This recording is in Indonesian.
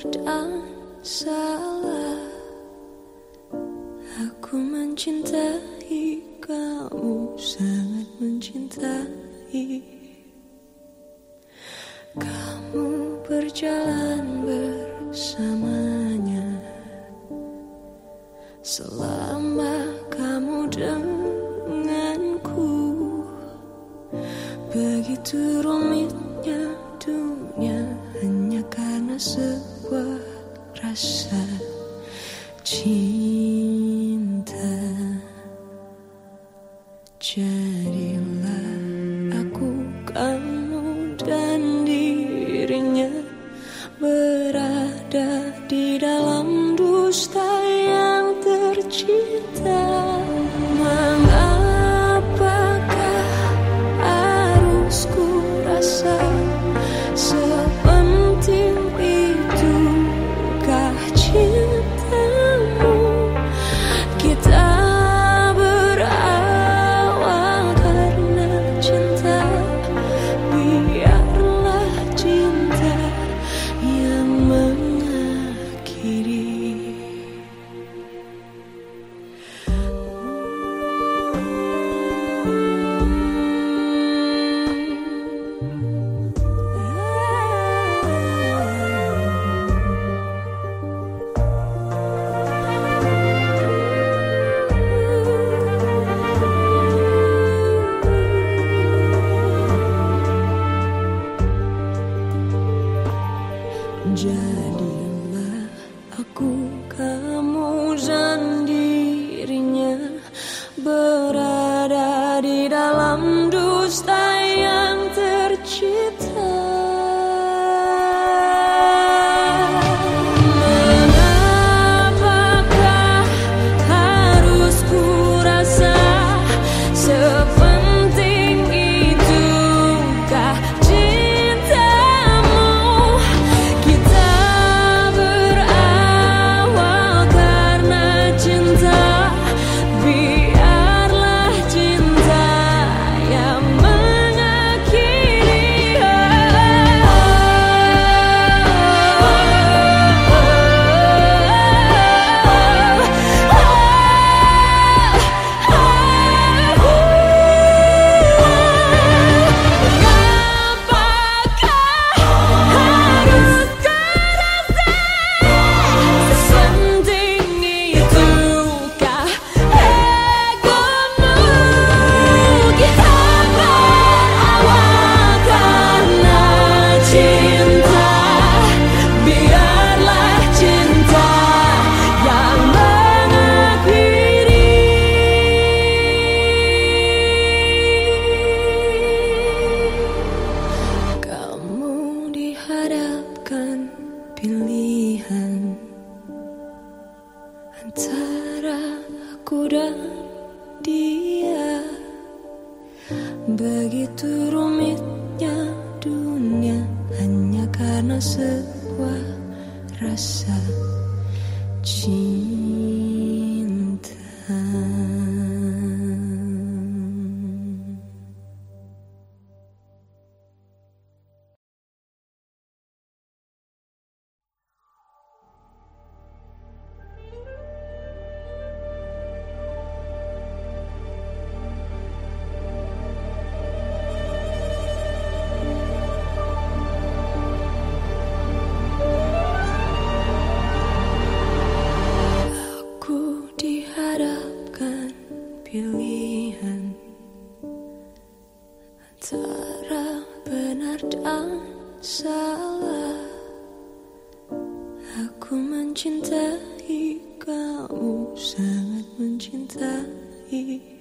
benar dan salah. Aku mencintai kamu Sangat mencintai. Kamu berjalan bersamanya. Selama kamu denganku Begitu rumitnya dunia Hanya karena sebuah rasa cinta. Jadilah aku kamu dan dirinya Berada di dalam dusta yang tercipta Jadilah aku dan dia Begitu rumitnya dunia Hanya karena sebuah rasa cinta Aku mencintai kamu sangat mencintai